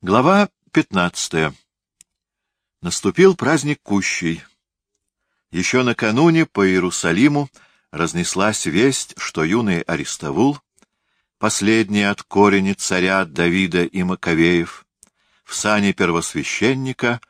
Глава пятнадцатая. Наступил праздник Кущей. Еще накануне по Иерусалиму разнеслась весть, что юный Аристовул, последний от корени царя Давида и Маковеев, в сане первосвященника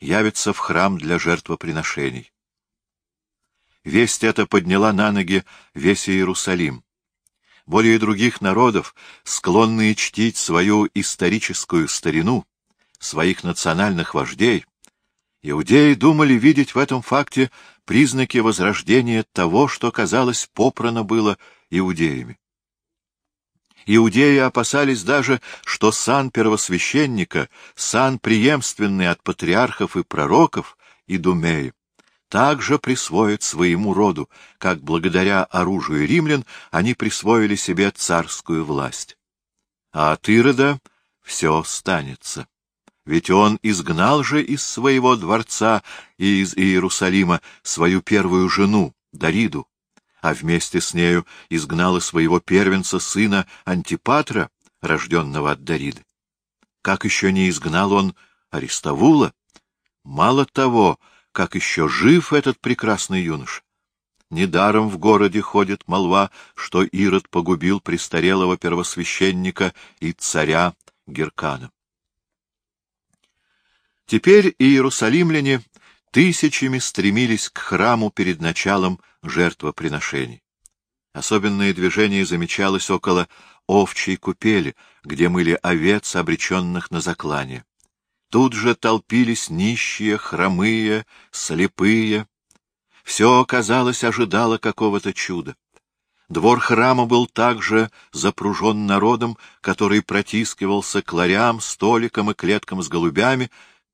явится в храм для жертвоприношений. Весть эта подняла на ноги весь Иерусалим более других народов, склонные чтить свою историческую старину, своих национальных вождей, иудеи думали видеть в этом факте признаки возрождения того, что, казалось, попрано было иудеями. Иудеи опасались даже, что сан первосвященника, сан преемственный от патриархов и пророков, Идумеи, также присвоят своему роду, как благодаря оружию римлян они присвоили себе царскую власть. А от Ирода все станется. Ведь он изгнал же из своего дворца и из Иерусалима свою первую жену, Дариду, а вместе с нею изгнал и своего первенца сына Антипатра, рожденного от Дариды. Как еще не изгнал он Аристовула? Мало того, как еще жив этот прекрасный юноша. Недаром в городе ходит молва, что Ирод погубил престарелого первосвященника и царя Геркана. Теперь иерусалимляне тысячами стремились к храму перед началом жертвоприношений. Особенное движение замечалось около овчей купели, где мыли овец, обреченных на заклание. Тут же толпились нищие, хромые, слепые. Все, казалось, ожидало какого-то чуда. Двор храма был также запружен народом, который протискивался к ларям, столикам и клеткам с голубями,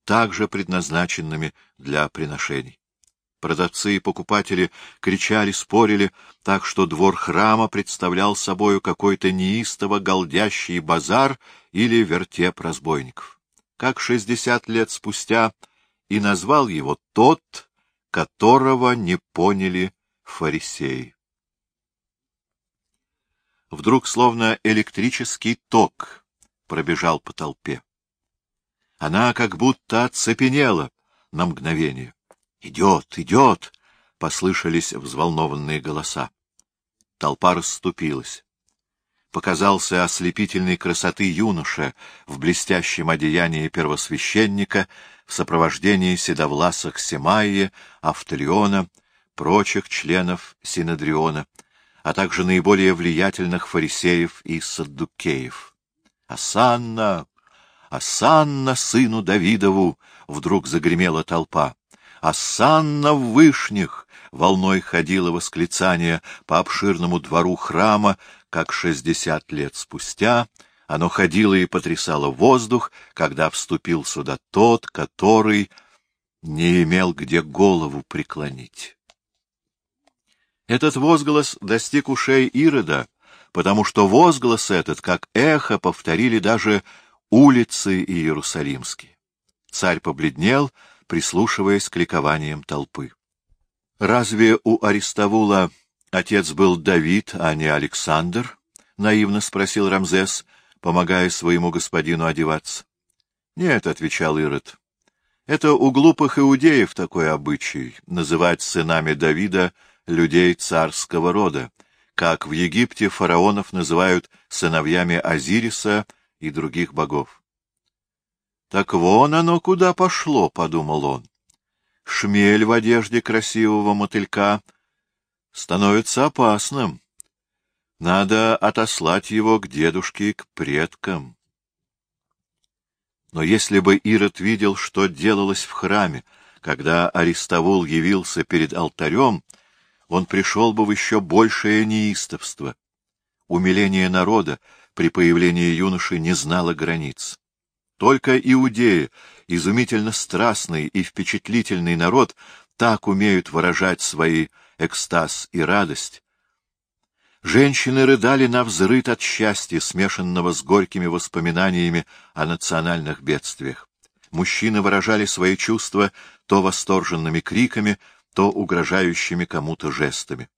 также предназначенными для приношений. Продавцы и покупатели кричали, спорили, так что двор храма представлял собою какой-то неистово голдящий базар или вертеп разбойников как шестьдесят лет спустя, и назвал его тот, которого не поняли фарисеи. Вдруг словно электрический ток пробежал по толпе. Она как будто оцепенела на мгновение. «Идет, идет!» — послышались взволнованные голоса. Толпа расступилась показался ослепительной красоты юноша в блестящем одеянии первосвященника в сопровождении седовласых Семаия, Авториона, прочих членов Синодриона, а также наиболее влиятельных фарисеев и саддукеев. «Асанна! Асанна, сыну Давидову!» — вдруг загремела толпа. «Асанна в вышних!» — волной ходило восклицание по обширному двору храма, как шестьдесят лет спустя оно ходило и потрясало воздух, когда вступил сюда тот, который не имел где голову преклонить. Этот возглас достиг ушей Ирода, потому что возглас этот, как эхо, повторили даже улицы Иерусалимские. Царь побледнел, прислушиваясь к ликованиям толпы. Разве у Аристовула Отец был Давид, а не Александр? — наивно спросил Рамзес, помогая своему господину одеваться. — Нет, — отвечал Ирод. — Это у глупых иудеев такой обычай — называть сынами Давида людей царского рода, как в Египте фараонов называют сыновьями Азириса и других богов. — Так вон оно куда пошло, — подумал он. Шмель в одежде красивого мотылька — становится опасным. Надо отослать его к дедушке и к предкам. Но если бы Ирод видел, что делалось в храме, когда Аристовул явился перед алтарем, он пришел бы в еще большее неистовство. Умиление народа при появлении юноши не знало границ. Только иудеи, изумительно страстный и впечатлительный народ, так умеют выражать свои экстаз и радость. Женщины рыдали на взрыт от счастья, смешанного с горькими воспоминаниями о национальных бедствиях. Мужчины выражали свои чувства то восторженными криками, то угрожающими кому-то жестами.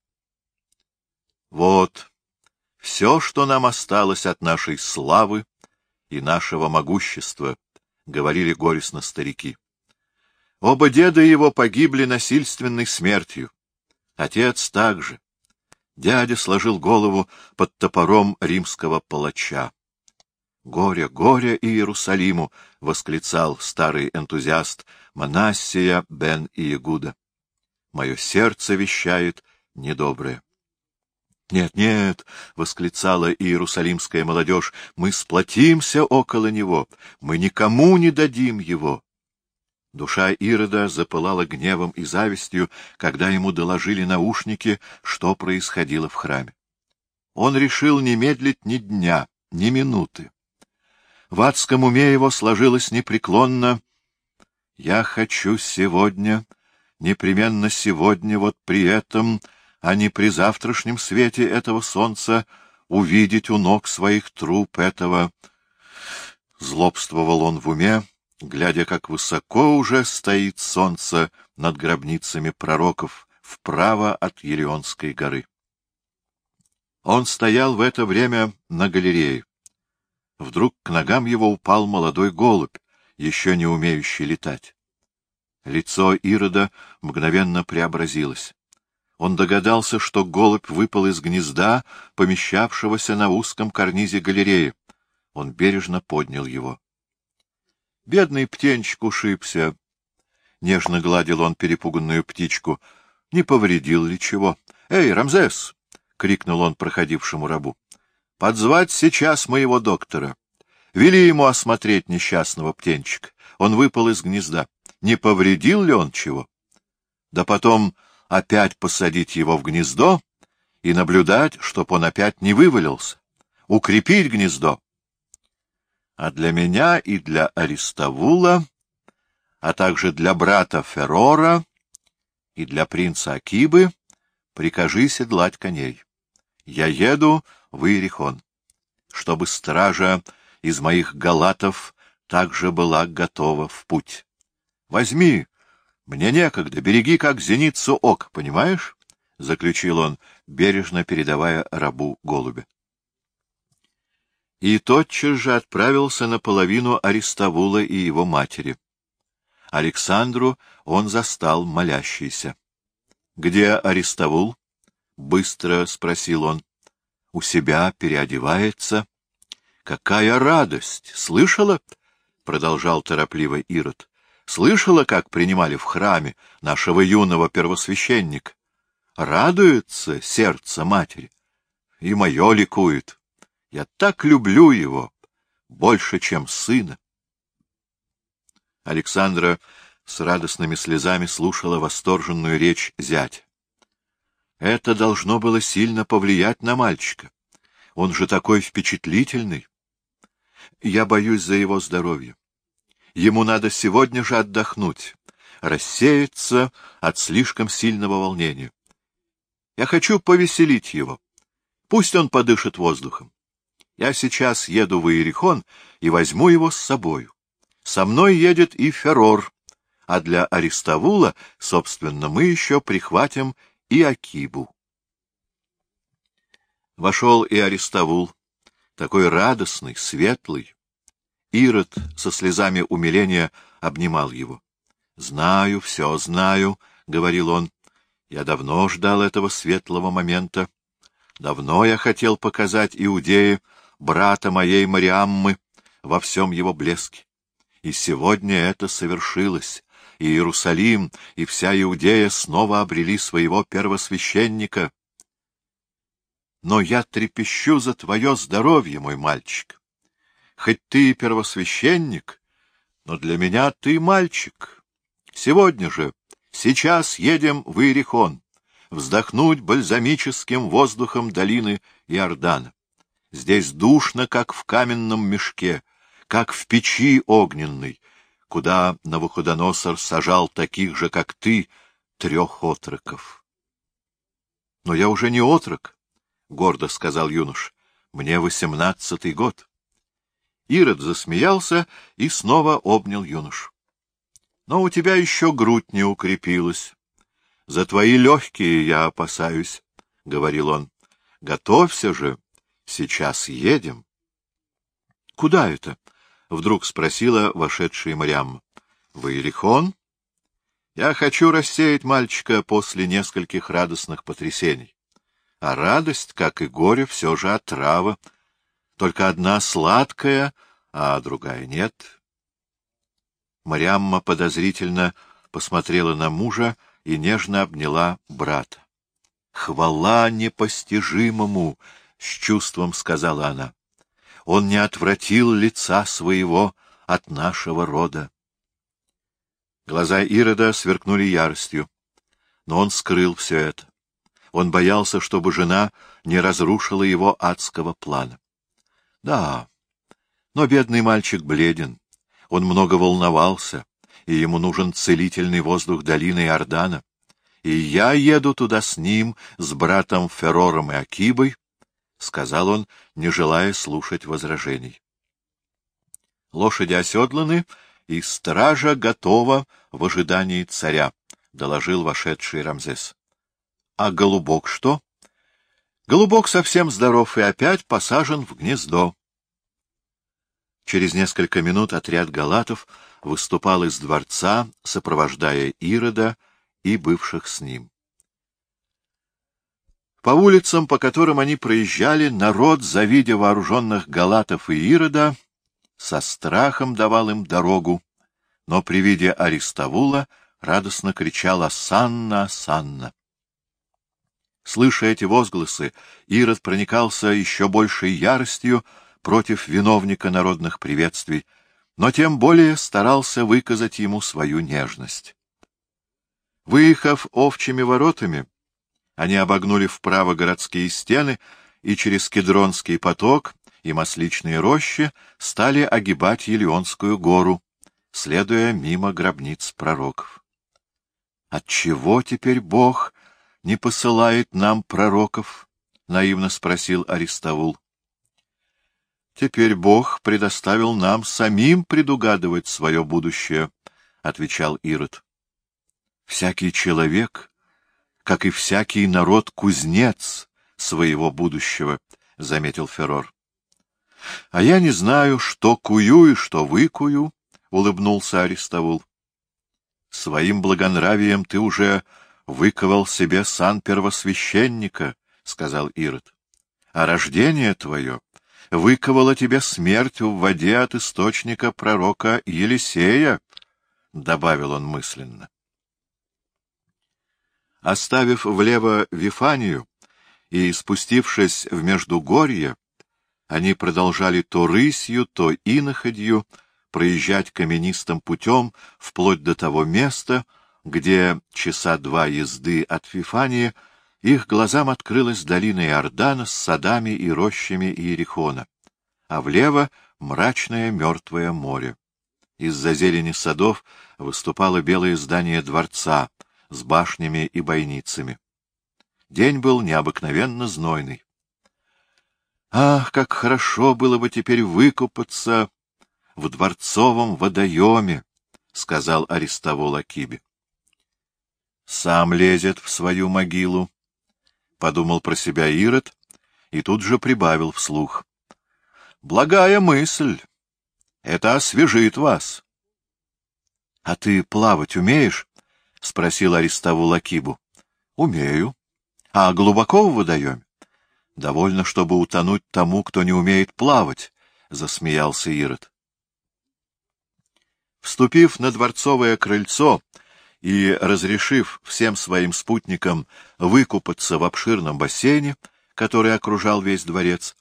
Вот все, что нам осталось от нашей славы и нашего могущества, — говорили горестно старики. Оба деда его погибли насильственной смертью. Отец также. Дядя сложил голову под топором римского палача. «Горе, горе Иерусалиму!» — восклицал старый энтузиаст Манассия бен Иегуда. «Мое сердце вещает недоброе». «Нет, нет!» — восклицала иерусалимская молодежь. «Мы сплотимся около него, мы никому не дадим его». Душа Ирода запылала гневом и завистью, когда ему доложили наушники, что происходило в храме. Он решил не медлить ни дня, ни минуты. В адском уме его сложилось непреклонно «Я хочу сегодня, непременно сегодня, вот при этом, а не при завтрашнем свете этого солнца, увидеть у ног своих труп этого...» Злобствовал он в уме, глядя, как высоко уже стоит солнце над гробницами пророков вправо от Елеонской горы. Он стоял в это время на галерее. Вдруг к ногам его упал молодой голубь, еще не умеющий летать. Лицо Ирода мгновенно преобразилось. Он догадался, что голубь выпал из гнезда, помещавшегося на узком карнизе галереи. Он бережно поднял его. Бедный птенчик ушибся. Нежно гладил он перепуганную птичку. Не повредил ли чего? — Эй, Рамзес! — крикнул он проходившему рабу. — Подзвать сейчас моего доктора. Вели ему осмотреть несчастного птенчика. Он выпал из гнезда. Не повредил ли он чего? Да потом опять посадить его в гнездо и наблюдать, чтоб он опять не вывалился. Укрепить гнездо. А для меня и для Аристовула, а также для брата Феррора и для принца Акибы прикажи седлать коней. Я еду в Иерихон, чтобы стража из моих галатов также была готова в путь. Возьми, мне некогда, береги как зеницу ок, понимаешь? — заключил он, бережно передавая рабу голубя. И тотчас же отправился наполовину Аристовула и его матери. Александру он застал молящийся. — Где Аристовул? — быстро спросил он. — У себя переодевается. — Какая радость! Слышала? — продолжал торопливо Ирод. — Слышала, как принимали в храме нашего юного первосвященника? Радуется сердце матери, и мое ликует. Я так люблю его, больше, чем сына. Александра с радостными слезами слушала восторженную речь зять. Это должно было сильно повлиять на мальчика. Он же такой впечатлительный. Я боюсь за его здоровье. Ему надо сегодня же отдохнуть, рассеяться от слишком сильного волнения. Я хочу повеселить его. Пусть он подышит воздухом. Я сейчас еду в Иерихон и возьму его с собою. Со мной едет и Феррор, а для Аристовула, собственно, мы еще прихватим и Акибу. Вошел и Аристовул, такой радостный, светлый. Ирод со слезами умиления обнимал его. — Знаю, все знаю, — говорил он. — Я давно ждал этого светлого момента. Давно я хотел показать Иудее брата моей Мариаммы во всем его блеске. И сегодня это совершилось, и Иерусалим, и вся Иудея снова обрели своего первосвященника. Но я трепещу за твое здоровье, мой мальчик. Хоть ты и первосвященник, но для меня ты мальчик. Сегодня же, сейчас едем в Иерихон, вздохнуть бальзамическим воздухом долины Иордана. Здесь душно, как в каменном мешке, как в печи огненной, куда Навуходоносор сажал таких же, как ты, трех отроков. — Но я уже не отрок, — гордо сказал юнош. — Мне восемнадцатый год. Ирод засмеялся и снова обнял юнош. — Но у тебя еще грудь не укрепилась. За твои легкие я опасаюсь, — говорил он. — Готовься же, сейчас едем. — Куда это? — вдруг спросила вошедшая Мариамма. — В Иерихон? Я хочу рассеять мальчика после нескольких радостных потрясений. А радость, как и горе, все же отрава. Только одна сладкая, а другая нет. Мариамма подозрительно посмотрела на мужа и нежно обняла брата. — Хвала непостижимому! — с чувством сказала она. — Он не отвратил лица своего от нашего рода. Глаза Ирода сверкнули яростью, но он скрыл все это. Он боялся, чтобы жена не разрушила его адского плана. Да, но бедный мальчик бледен, он много волновался, и ему нужен целительный воздух долины Иордана. И я еду туда с ним, с братом Феррором и Акибой, — сказал он, не желая слушать возражений. Лошади оседланы, — и стража готова в ожидании царя, — доложил вошедший Рамзес. — А голубок что? — Голубок совсем здоров и опять посажен в гнездо. Через несколько минут отряд галатов выступал из дворца, сопровождая Ирода и бывших с ним. По улицам, по которым они проезжали, народ, завидя вооруженных галатов и Ирода, со страхом давал им дорогу, но при виде Аристовула радостно кричал «Санна, Санна!». Слыша эти возгласы, Ирод проникался еще большей яростью против виновника народных приветствий, но тем более старался выказать ему свою нежность. Выехав овчими воротами, они обогнули вправо городские стены и через Кедронский поток и масличные рощи стали огибать Елеонскую гору, следуя мимо гробниц пророков. Отчего теперь Бог не посылает нам пророков? — наивно спросил Аристовул. Теперь Бог предоставил нам самим предугадывать свое будущее, — отвечал Ирод. Всякий человек, как и всякий народ, кузнец своего будущего, — заметил Феррор. — А я не знаю, что кую и что выкую, — улыбнулся Аристовул. — Своим благонравием ты уже выковал себе сан первосвященника, — сказал Ирод. — А рождение твое выковало тебе смерть в воде от источника пророка Елисея, — добавил он мысленно. Оставив влево Вифанию и спустившись в Междугорье, они продолжали то рысью, то иноходью проезжать каменистым путем вплоть до того места, где часа два езды от Фифании их глазам открылась долина Иордана с садами и рощами Иерихона, а влево — мрачное мертвое море. Из-за зелени садов выступало белое здание дворца с башнями и бойницами. День был необыкновенно знойный. Ах, как хорошо было бы теперь выкупаться в дворцовом водоеме, — сказал Аристовол Акибе. — Сам лезет в свою могилу, — подумал про себя Ирод и тут же прибавил вслух. — Благая мысль. Это освежит вас. — А ты плавать умеешь? — спросил Аристовул Акибу. — Умею. — А глубоко в водоеме? — Довольно, чтобы утонуть тому, кто не умеет плавать, — засмеялся Ирод. Вступив на дворцовое крыльцо и разрешив всем своим спутникам выкупаться в обширном бассейне, который окружал весь дворец,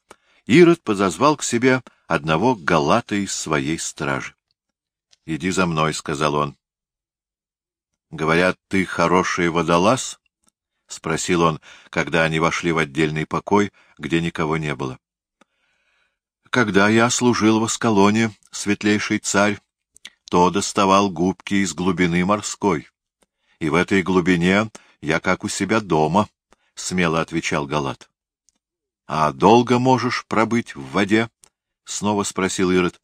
Ирод подозвал к себе одного галата из своей стражи. — Иди за мной, — сказал он. — Говорят, ты хороший водолаз? — спросил он, когда они вошли в отдельный покой, где никого не было. — Когда я служил в Аскалоне, светлейший царь, то доставал губки из глубины морской. И в этой глубине я как у себя дома, — смело отвечал Галат. — А долго можешь пробыть в воде? — снова спросил Ирод. —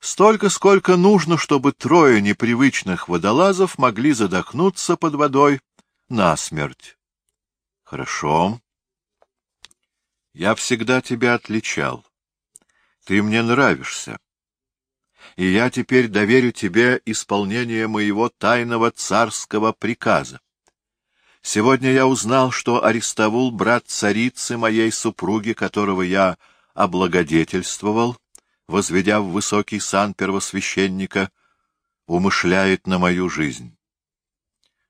Столько, сколько нужно, чтобы трое непривычных водолазов могли задохнуться под водой насмерть. — Хорошо. Я всегда тебя отличал. Ты мне нравишься. И я теперь доверю тебе исполнение моего тайного царского приказа. Сегодня я узнал, что Аристовул — брат царицы моей супруги, которого я облагодетельствовал, возведя в высокий сан первосвященника, умышляет на мою жизнь.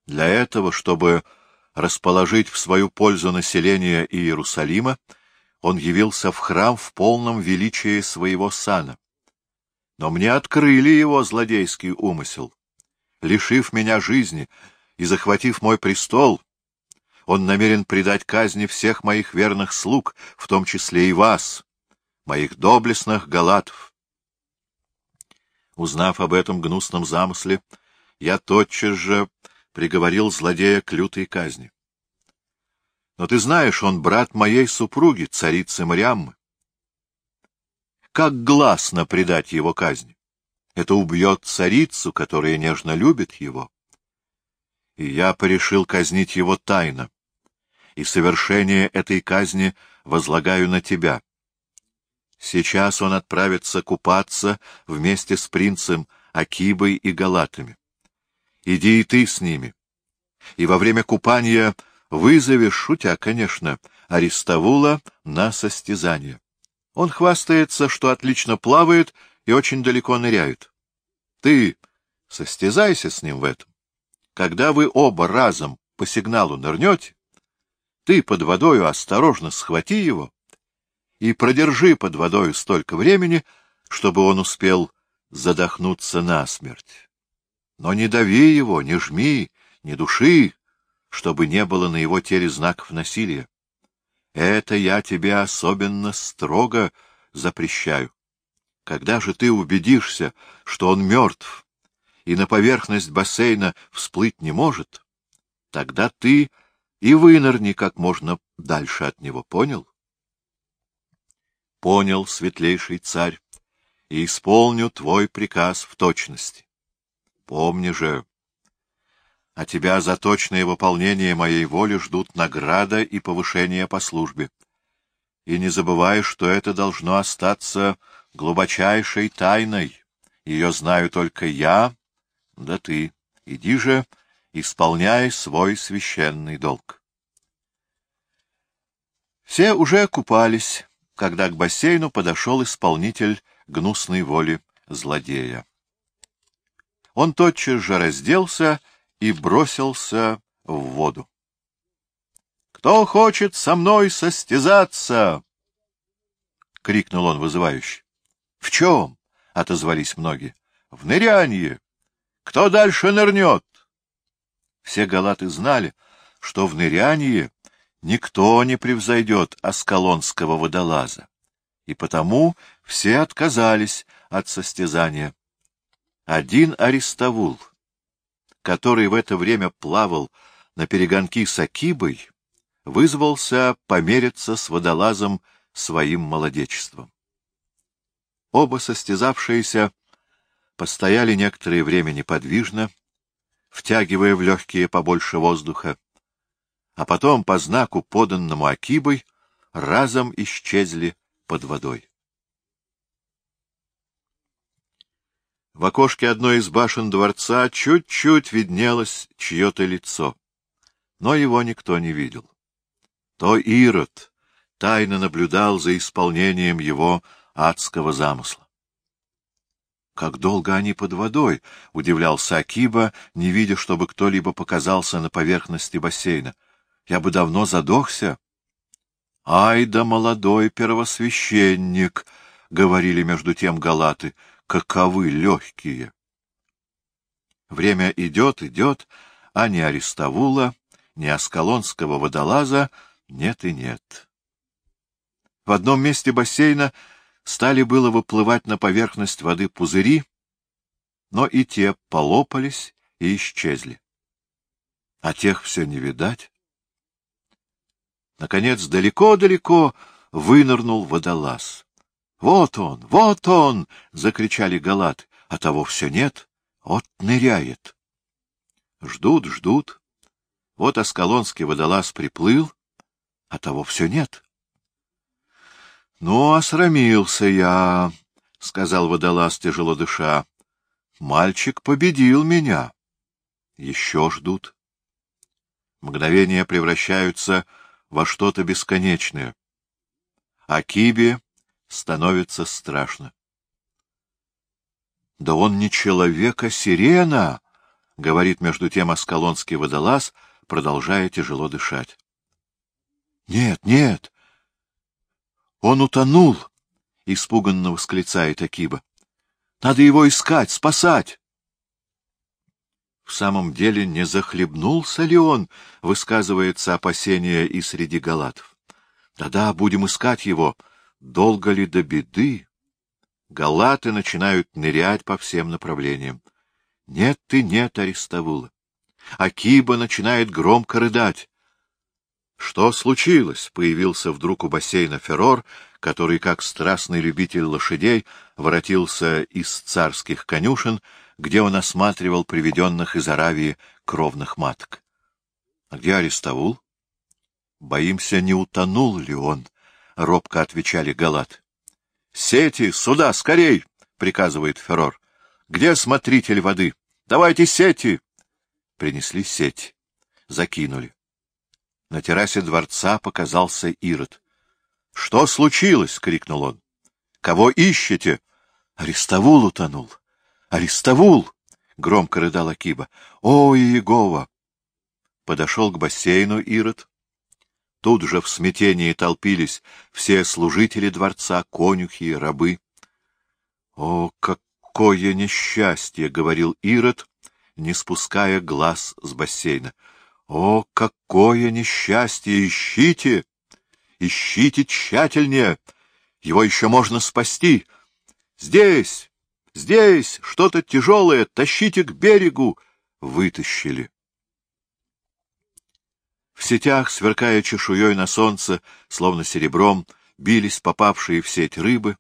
Для этого, чтобы расположить в свою пользу население Иерусалима, он явился в храм в полном величии своего сана. Но мне открыли его злодейский умысел. Лишив меня жизни и захватив мой престол, он намерен предать казни всех моих верных слуг, в том числе и вас, моих доблестных галатов. Узнав об этом гнусном замысле, я тотчас же приговорил злодея к лютой казни. Но ты знаешь, он брат моей супруги, царицы Мариаммы. Как гласно предать его казни? Это убьет царицу, которая нежно любит его. И я порешил казнить его тайно, и совершение этой казни возлагаю на тебя. Сейчас он отправится купаться вместе с принцем Акибой и Галатами. Иди и ты с ними. И во время купания вызовешь, шутя, конечно, Аристовула на состязание. Он хвастается, что отлично плавает и очень далеко ныряет. Ты состязайся с ним в этом. Когда вы оба разом по сигналу нырнете, ты под водою осторожно схвати его и продержи под водою столько времени, чтобы он успел задохнуться насмерть. Но не дави его, не жми, не души, чтобы не было на его теле знаков насилия. Это я тебе особенно строго запрещаю. Когда же ты убедишься, что он мертв и на поверхность бассейна всплыть не может, тогда ты и вынырни как можно дальше от него, понял? Понял, светлейший царь, и исполню твой приказ в точности. Помни же, а тебя за точное выполнение моей воли ждут награда и повышение по службе. И не забывай, что это должно остаться глубочайшей тайной. Ее знаю только я, да ты. Иди же, исполняй свой священный долг. Все уже купались, когда к бассейну подошел исполнитель гнусной воли злодея. Он тотчас же разделся и бросился в воду. — Кто хочет со мной состязаться? — крикнул он вызывающе. — В чем? — отозвались многие. — В нырянье. Кто дальше нырнет? Все галаты знали, что в нырянье никто не превзойдет аскалонского водолаза, и потому все отказались от состязания. Один Аристовул — который в это время плавал на перегонки с Акибой, вызвался помериться с водолазом своим молодечеством. Оба состязавшиеся постояли некоторое время неподвижно, втягивая в легкие побольше воздуха, а потом по знаку, поданному Акибой, разом исчезли под водой. В окошке одной из башен дворца чуть-чуть виднелось чье-то лицо, но его никто не видел. То Ирод тайно наблюдал за исполнением его адского замысла. «Как долго они под водой?» — удивлялся Акиба, не видя, чтобы кто-либо показался на поверхности бассейна. «Я бы давно задохся». «Ай да молодой первосвященник!» — говорили между тем галаты каковы легкие. Время идет, идет, а ни Аристовула, ни Аскалонского водолаза нет и нет. В одном месте бассейна стали было выплывать на поверхность воды пузыри, но и те полопались и исчезли. А тех все не видать. Наконец, далеко-далеко вынырнул водолаз. Вот он, вот он! — закричали галаты. А того все нет. Вот ныряет. Ждут, ждут. Вот Аскалонский водолаз приплыл, а того все нет. — Ну, осрамился я, — сказал водолаз, тяжело дыша. — Мальчик победил меня. Еще ждут. Мгновения превращаются во что-то бесконечное. А Кибе становится страшно. — Да он не человек, а сирена! — говорит между тем аскалонский водолаз, продолжая тяжело дышать. — Нет, нет! Он утонул! — испуганно восклицает Акиба. — Надо его искать, спасать! В самом деле не захлебнулся ли он, высказывается опасение и среди галатов. Да-да, будем искать его. Долго ли до беды? Галаты начинают нырять по всем направлениям. Нет ты, нет, Аристовула. Акиба начинает громко рыдать. Что случилось? Появился вдруг у бассейна Феррор, который, как страстный любитель лошадей, воротился из царских конюшен, где он осматривал приведенных из Аравии кровных маток. — А где Аристовул? — Боимся, не утонул ли он, — робко отвечали галат. — Сети, сюда, скорей! — приказывает Феррор. — Где смотритель воды? Давайте сети! Принесли сеть. Закинули. На террасе дворца показался Ирод. — Что случилось? — крикнул он. — Кого ищете? — Арестовул утонул. — Арестовул! — громко рыдал Акиба. — О, Иегова! Подошел к бассейну Ирод. Тут же в смятении толпились все служители дворца, конюхи, рабы. — О, какое несчастье! — говорил Ирод, не спуская глаз с бассейна. — О, какое несчастье! Ищите! Ищите тщательнее! Его еще можно спасти! Здесь! Здесь! Что-то тяжелое! Тащите к берегу! Вытащили. В сетях, сверкая чешуей на солнце, словно серебром, бились попавшие в сеть рыбы,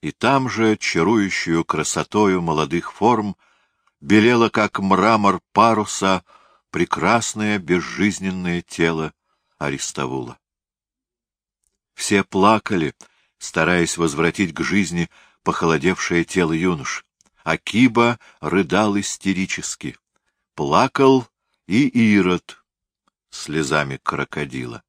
и там же, чарующую красотою молодых форм, белело, как мрамор паруса, прекрасное безжизненное тело Аристовула. Все плакали, стараясь возвратить к жизни похолодевшее тело юнош. Акиба рыдал истерически. Плакал и Ирод слезами крокодила.